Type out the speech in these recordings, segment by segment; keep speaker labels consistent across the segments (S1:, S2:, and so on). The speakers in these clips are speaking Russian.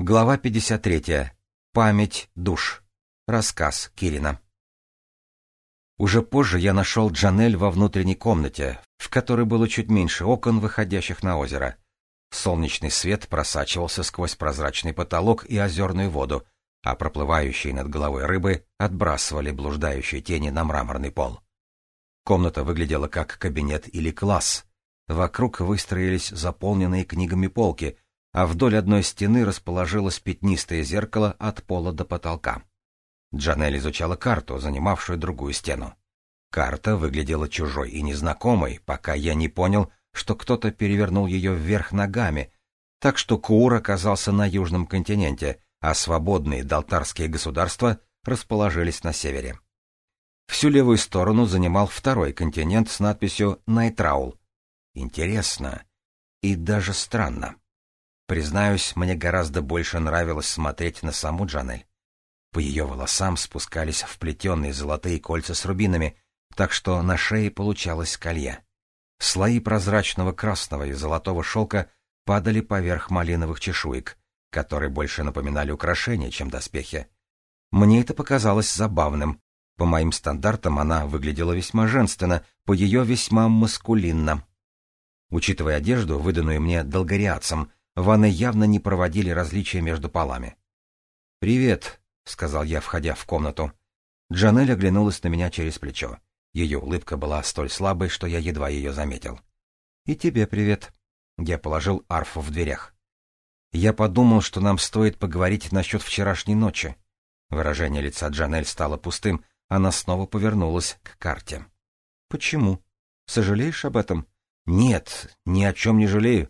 S1: Глава 53. Память душ. Рассказ Кирина. Уже позже я нашел Джанель во внутренней комнате, в которой было чуть меньше окон, выходящих на озеро. Солнечный свет просачивался сквозь прозрачный потолок и озерную воду, а проплывающие над головой рыбы отбрасывали блуждающие тени на мраморный пол. Комната выглядела как кабинет или класс. Вокруг выстроились заполненные книгами полки — а вдоль одной стены расположилось пятнистое зеркало от пола до потолка. Джанель изучала карту, занимавшую другую стену. Карта выглядела чужой и незнакомой, пока я не понял, что кто-то перевернул ее вверх ногами, так что Куур оказался на южном континенте, а свободные далтарские государства расположились на севере. Всю левую сторону занимал второй континент с надписью «Найтраул». Интересно и даже странно. Признаюсь, мне гораздо больше нравилось смотреть на саму Джанель. По ее волосам спускались вплетенные золотые кольца с рубинами, так что на шее получалось колья. Слои прозрачного красного и золотого шелка падали поверх малиновых чешуек, которые больше напоминали украшения, чем доспехи. Мне это показалось забавным. По моим стандартам она выглядела весьма женственно, по ее весьма маскулинно. Учитывая одежду, выданную мне долгориадцем, Ваны явно не проводили различия между полами. «Привет», — сказал я, входя в комнату. Джанель оглянулась на меня через плечо. Ее улыбка была столь слабой, что я едва ее заметил. «И тебе привет». Я положил арфу в дверях. «Я подумал, что нам стоит поговорить насчет вчерашней ночи». Выражение лица Джанель стало пустым, она снова повернулась к карте. «Почему? Сожалеешь об этом?» «Нет, ни о чем не жалею.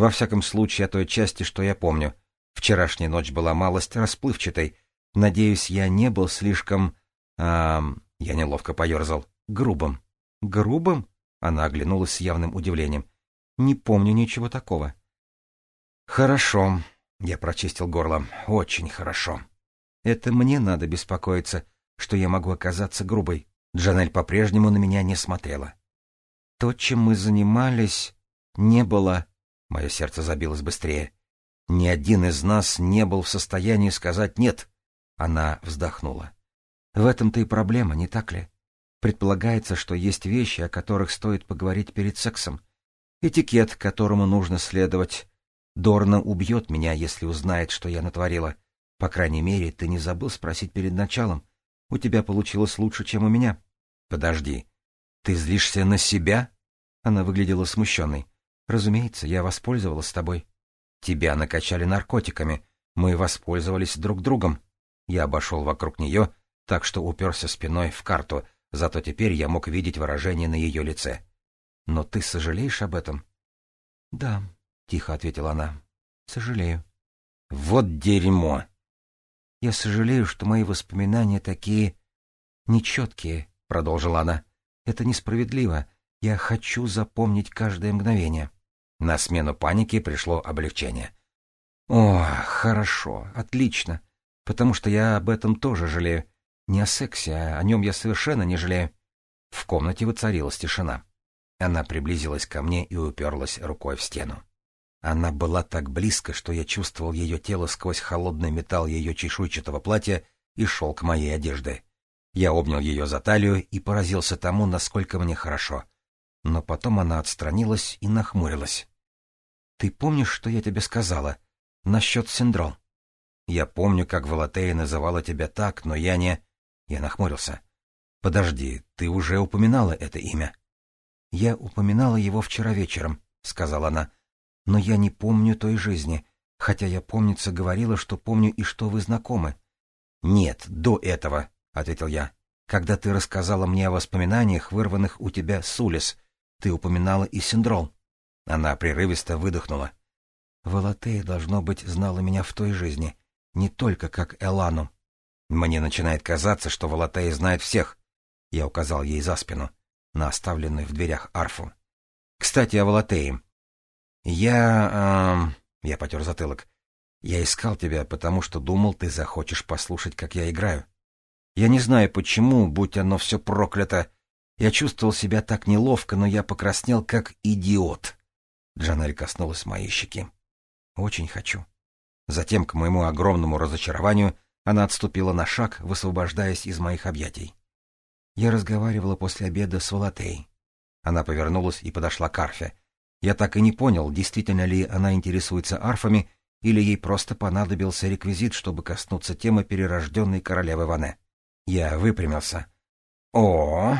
S1: Во всяком случае, о той части, что я помню. Вчерашняя ночь была малость расплывчатой. Надеюсь, я не был слишком... Эм, я неловко поерзал. Грубым. Грубым? Она оглянулась с явным удивлением. Не помню ничего такого. Хорошо. Я прочистил горло. Очень хорошо. Это мне надо беспокоиться, что я могу оказаться грубой. Джанель по-прежнему на меня не смотрела. То, чем мы занимались, не было Мое сердце забилось быстрее. Ни один из нас не был в состоянии сказать «нет». Она вздохнула. В этом-то и проблема, не так ли? Предполагается, что есть вещи, о которых стоит поговорить перед сексом. Этикет, которому нужно следовать. Дорна убьет меня, если узнает, что я натворила. По крайней мере, ты не забыл спросить перед началом. У тебя получилось лучше, чем у меня. Подожди. Ты злишься на себя? Она выглядела смущенной. Разумеется, я воспользовалась тобой. Тебя накачали наркотиками. Мы воспользовались друг другом. Я обошел вокруг нее, так что уперся спиной в карту, зато теперь я мог видеть выражение на ее лице. Но ты сожалеешь об этом? — Да, — тихо ответила она. — Сожалею. — Вот дерьмо! — Я сожалею, что мои воспоминания такие... нечеткие, — продолжила она. — Это несправедливо. Я хочу запомнить каждое мгновение. — на смену панике пришло облегчение. «О, хорошо, отлично, потому что я об этом тоже жалею. Не о сексе, а о нем я совершенно не жалею». В комнате воцарилась тишина. Она приблизилась ко мне и уперлась рукой в стену. Она была так близко, что я чувствовал ее тело сквозь холодный металл ее чешуйчатого платья и шелк моей одежды. Я обнял ее за талию и поразился тому, насколько мне хорошо. Но потом она отстранилась и нахмурилась. Ты помнишь, что я тебе сказала? Насчет синдром. Я помню, как Волотея называла тебя так, но я не... Я нахмурился. Подожди, ты уже упоминала это имя. Я упоминала его вчера вечером, сказала она. Но я не помню той жизни, хотя я, помнится, говорила, что помню и что вы знакомы. Нет, до этого, ответил я. Когда ты рассказала мне о воспоминаниях, вырванных у тебя с улиц, ты упоминала и синдром. Она прерывисто выдохнула. «Волотея, должно быть, знала меня в той жизни, не только как Элану». «Мне начинает казаться, что Волотея знает всех», — я указал ей за спину, на оставленную в дверях арфу. «Кстати, о Волотее. Я... Э, я потер затылок. Я искал тебя, потому что думал, ты захочешь послушать, как я играю. Я не знаю почему, будь оно все проклято. Я чувствовал себя так неловко, но я покраснел, как идиот. Джанель коснулась моей щеки. «Очень хочу». Затем, к моему огромному разочарованию, она отступила на шаг, высвобождаясь из моих объятий. Я разговаривала после обеда с Волотей. Она повернулась и подошла к арфе. Я так и не понял, действительно ли она интересуется арфами, или ей просто понадобился реквизит, чтобы коснуться темы перерожденной королевы Ване. Я выпрямился. о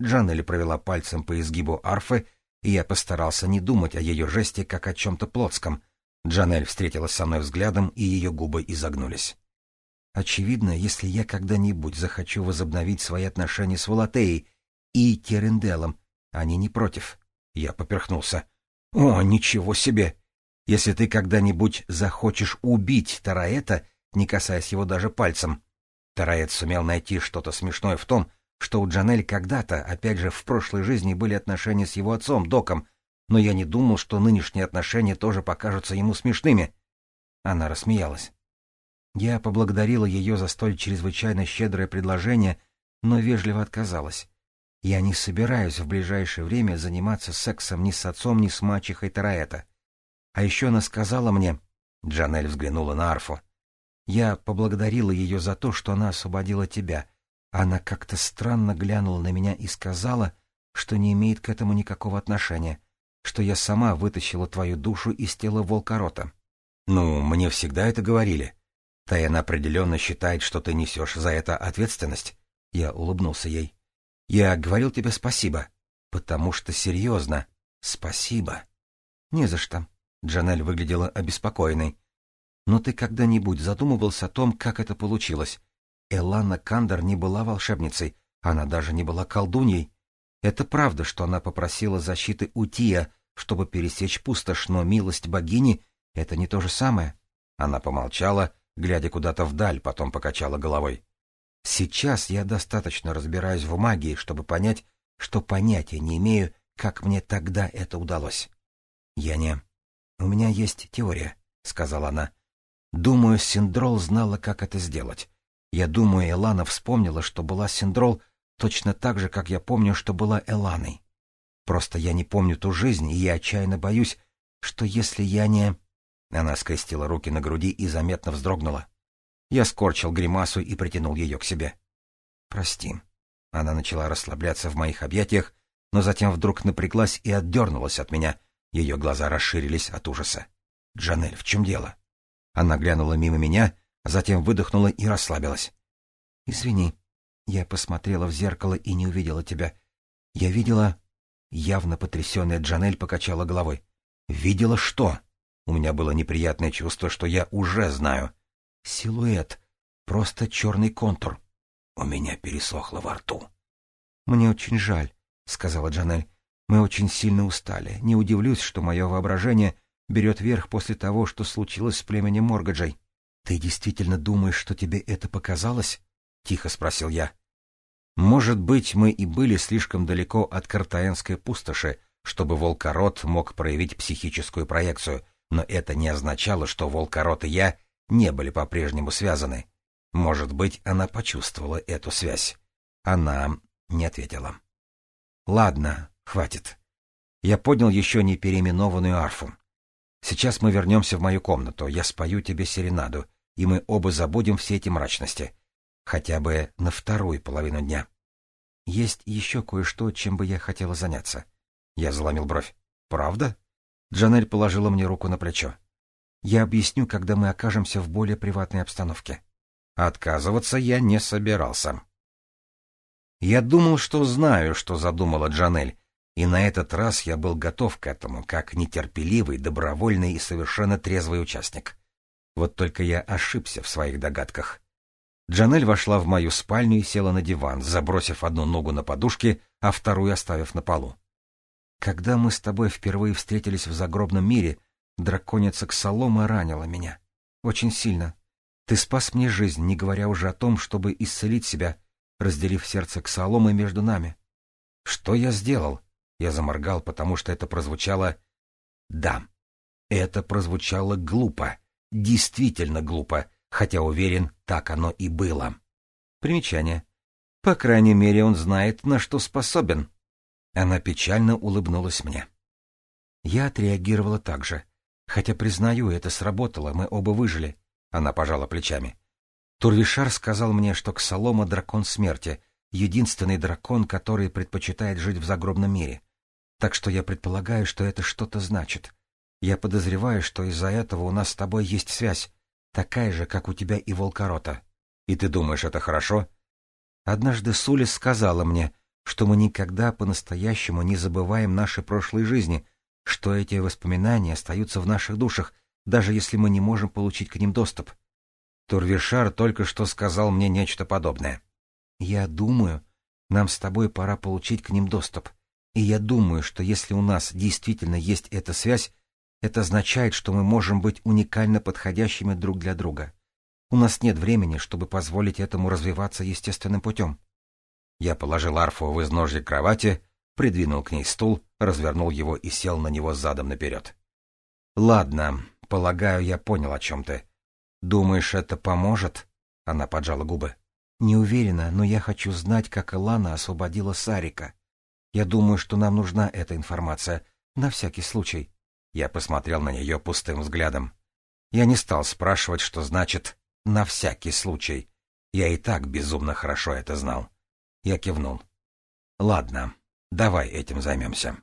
S1: Джанель провела пальцем по изгибу арфы и я постарался не думать о ее жесте, как о чем-то плотском. Джанель встретилась со мной взглядом, и ее губы изогнулись. Очевидно, если я когда-нибудь захочу возобновить свои отношения с Волотеей и Керенделом, они не против. Я поперхнулся. «О, ничего себе! Если ты когда-нибудь захочешь убить Тараэта, не касаясь его даже пальцем...» Тараэт сумел найти что-то смешное в том, что у Джанель когда-то, опять же, в прошлой жизни были отношения с его отцом, Доком, но я не думал, что нынешние отношения тоже покажутся ему смешными. Она рассмеялась. Я поблагодарила ее за столь чрезвычайно щедрое предложение, но вежливо отказалась. Я не собираюсь в ближайшее время заниматься сексом ни с отцом, ни с мачехой Тараэта. А еще она сказала мне... Джанель взглянула на Арфу. Я поблагодарила ее за то, что она освободила тебя, она как-то странно глянула на меня и сказала, что не имеет к этому никакого отношения, что я сама вытащила твою душу из тела волкорота. Ну, мне всегда это говорили. Таяна определенно считает, что ты несешь за это ответственность. Я улыбнулся ей. Я говорил тебе спасибо, потому что серьезно. Спасибо. Не за что. Джанель выглядела обеспокоенной. Но ты когда-нибудь задумывался о том, как это получилось? Элана Кандер не была волшебницей, она даже не была колдуньей. Это правда, что она попросила защиты у Тия, чтобы пересечь пустошь, но милость богини — это не то же самое. Она помолчала, глядя куда-то вдаль, потом покачала головой. Сейчас я достаточно разбираюсь в магии, чтобы понять, что понятия не имею, как мне тогда это удалось. Я не... У меня есть теория, — сказала она. Думаю, Синдрол знала, как это сделать. Я думаю, Элана вспомнила, что была Синдрол точно так же, как я помню, что была Эланой. Просто я не помню ту жизнь, и я отчаянно боюсь, что если я не...» Она скрестила руки на груди и заметно вздрогнула. Я скорчил гримасу и притянул ее к себе. «Прости». Она начала расслабляться в моих объятиях, но затем вдруг напряглась и отдернулась от меня. Ее глаза расширились от ужаса. «Джанель, в чем дело?» Она глянула мимо меня, Затем выдохнула и расслабилась. «Извини, я посмотрела в зеркало и не увидела тебя. Я видела...» Явно потрясенная Джанель покачала головой. «Видела что?» У меня было неприятное чувство, что я уже знаю. «Силуэт. Просто черный контур». У меня пересохло во рту. «Мне очень жаль», — сказала Джанель. «Мы очень сильно устали. Не удивлюсь, что мое воображение берет верх после того, что случилось с племенем Моргаджей». «Ты действительно думаешь, что тебе это показалось?» — тихо спросил я. «Может быть, мы и были слишком далеко от картаенской пустоши, чтобы волкорот мог проявить психическую проекцию, но это не означало, что волкорот и я не были по-прежнему связаны. Может быть, она почувствовала эту связь. Она не ответила. «Ладно, хватит». Я поднял еще не переименованную арфу. «Сейчас мы вернемся в мою комнату, я спою тебе серенаду, и мы оба забудем все эти мрачности. Хотя бы на вторую половину дня. Есть еще кое-что, чем бы я хотела заняться. Я заломил бровь. Правда? Джанель положила мне руку на плечо. Я объясню, когда мы окажемся в более приватной обстановке. Отказываться я не собирался. Я думал, что знаю, что задумала Джанель, и на этот раз я был готов к этому, как нетерпеливый, добровольный и совершенно трезвый участник. Вот только я ошибся в своих догадках. Джанель вошла в мою спальню и села на диван, забросив одну ногу на подушке, а вторую оставив на полу. «Когда мы с тобой впервые встретились в загробном мире, драконица Ксалома ранила меня. Очень сильно. Ты спас мне жизнь, не говоря уже о том, чтобы исцелить себя, разделив сердце Ксаломы между нами. Что я сделал?» Я заморгал, потому что это прозвучало... Да, это прозвучало глупо действительно глупо, хотя уверен, так оно и было. Примечание. По крайней мере, он знает, на что способен. Она печально улыбнулась мне. Я отреагировала так же. Хотя, признаю, это сработало, мы оба выжили. Она пожала плечами. Турвишар сказал мне, что Ксалома — дракон смерти, единственный дракон, который предпочитает жить в загробном мире. Так что я предполагаю, что это что-то значит. Я подозреваю, что из-за этого у нас с тобой есть связь, такая же, как у тебя и волкорота. И ты думаешь, это хорошо? Однажды Сулис сказала мне, что мы никогда по-настоящему не забываем наши прошлые жизни, что эти воспоминания остаются в наших душах, даже если мы не можем получить к ним доступ. Турвишар только что сказал мне нечто подобное. Я думаю, нам с тобой пора получить к ним доступ. И я думаю, что если у нас действительно есть эта связь, это означает, что мы можем быть уникально подходящими друг для друга. У нас нет времени, чтобы позволить этому развиваться естественным путем. Я положил арфу в изножье кровати, придвинул к ней стул, развернул его и сел на него задом наперед. «Ладно, полагаю, я понял, о чем ты. Думаешь, это поможет?» Она поджала губы. «Не уверена, но я хочу знать, как Илана освободила Сарика. Я думаю, что нам нужна эта информация, на всякий случай. Я посмотрел на нее пустым взглядом. Я не стал спрашивать, что значит «на всякий случай». Я и так безумно хорошо это знал. Я кивнул. «Ладно, давай этим займемся».